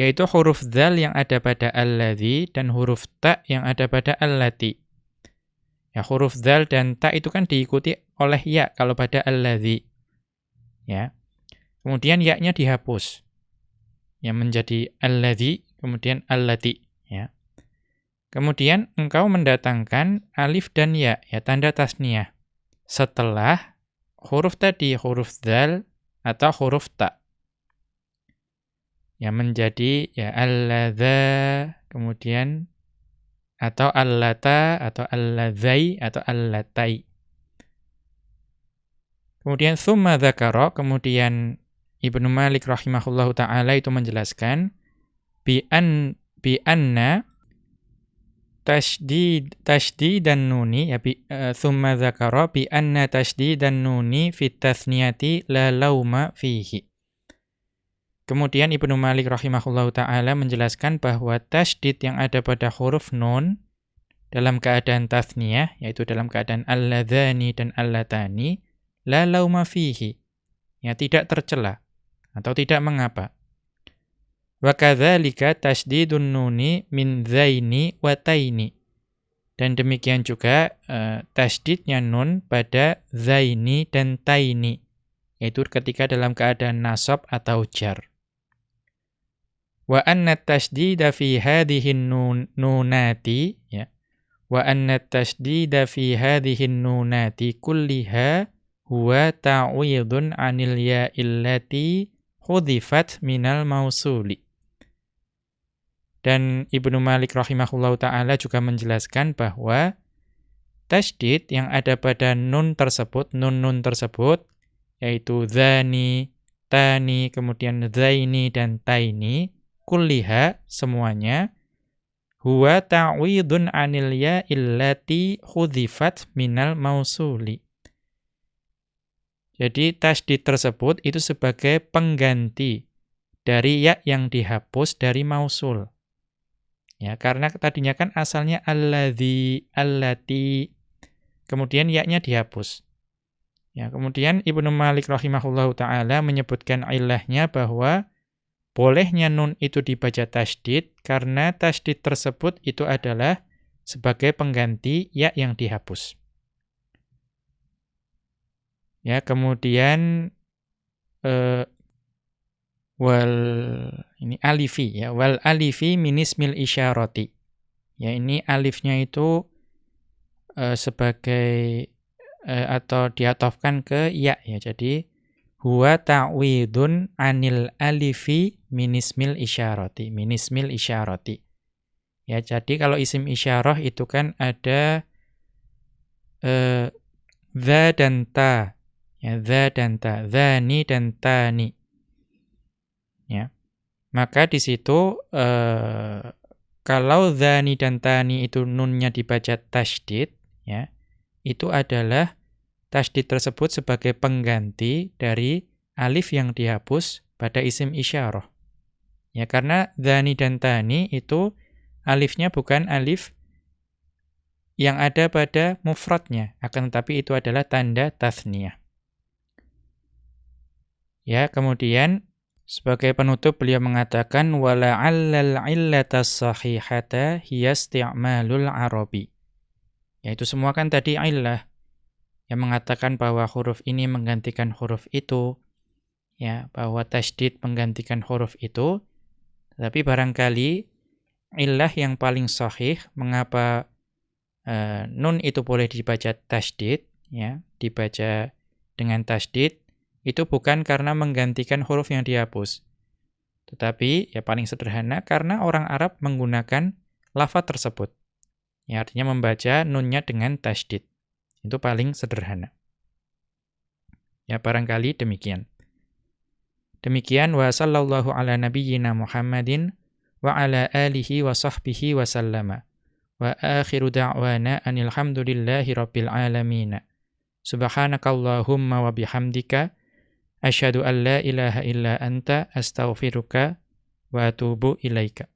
yaitu huruf dzal yang ada pada alladzi dan huruf ta yang ada pada allati. Ya huruf dzal dan ta itu kan diikuti oleh ya kalau pada alladzi ya. Kemudian ya-nya dihapus. Yang menjadi alladzi kemudian allati. Ya. Kemudian engkau mendatangkan alif dan ya ya tanda tasniyah setelah huruf tadi, huruf dal atau huruf ta. Yang menjadi ya alladza, kemudian atau allata atau alladzai atau allatai. Kemudian summa dzakara, kemudian Ibnu Malik rahimahullahu taala itu menjelaskan bi an bi anna tashdid dan nuni ya bi uh, thumma dzakara bi anna dan nuni fi tathniyati la lauma fihi. Kemudian Ibnu Malik rahimahullahu taala menjelaskan bahwa tashdid yang ada pada huruf nun dalam keadaan tathniyah yaitu dalam keadaan alladzani dan allatani la lauma fihi. Ya tidak tercela atau tidak mengapa. Wa kadzalika tasdidun nuni min zaini wa taini. Dan demikian juga uh, tasdidnya nun pada zaini dan taini, yaitu ketika dalam keadaan nasab atau jar. Wa anna tasdida fi hadhihi nun, nunati ya. Wa anna tasdida fi hadhihi nunati kulliha huwa ta'widun 'anil ya'illati hudhifat minal mausuli. Dan Ibnu Malik rahimahullahu taala juga menjelaskan bahwa tasydid yang ada pada nun tersebut, nun-nun tersebut yaitu dzani, tani, kemudian zaini dan taini, kulliha semuanya huwa ta'widun 'anil ya illati hudhifat minal mausuli. Jadi tasdid tersebut itu sebagai pengganti dari ya yang dihapus dari mausul. Ya, karena tadinya kan asalnya alladzi, allati. Kemudian ya-nya dihapus. Ya, kemudian Ibnu Malik rahimahullahu taala menyebutkan ilahnya bahwa bolehnya nun itu dibaca tasdid karena tasdid tersebut itu adalah sebagai pengganti ya yang dihapus. Ya, kemudian eh, wal ini alifi ya. Wal alifi minismil isyarati. Ya ini alifnya itu uh, sebagai uh, atau diatofkan ke ya ya. Jadi huwa ta'widun anil alifi minismil isyarati minismil isyarati. Ya jadi kalau isim isyarah itu kan ada uh, dha dan ta. Ya dha dan ta. Dhani dan tani. Maka di situ eh, kalau dzani dan tani itu nunnya dibaca tasdid ya, itu adalah tasdid tersebut sebagai pengganti dari alif yang dihapus pada isim isyarah. Ya karena dzani dan tani itu alifnya bukan alif yang ada pada mufradnya, akan tetapi itu adalah tanda tasniyah. Ya, kemudian sebagai penutup beliau mengatakan wala'allal illatas sahihata hiya isti'malul arabi. Yaitu semua kan tadi illah yang mengatakan bahwa huruf ini menggantikan huruf itu, ya, bahwa tasdid menggantikan huruf itu. Tapi barangkali illah yang paling sahih mengapa uh, nun itu boleh dibaca tasdid, ya, dibaca dengan tasdid itu bukan karena menggantikan huruf yang dihapus. Tetapi ya paling sederhana karena orang Arab menggunakan lafaz tersebut. Ya artinya membaca nunnya dengan tasdid. Itu paling sederhana. Ya barangkali demikian. Demikian wa sallallahu ala nabiyyina Muhammadin wa ala alihi wa sahbihi wa sallama. Wa akhiru da'wana anil hamdulillahi rabbil alamin. Subhanakallahumma wa bihamdika asyhadu an la ilaha illa anta astaghfiruka wa atubu ilaika.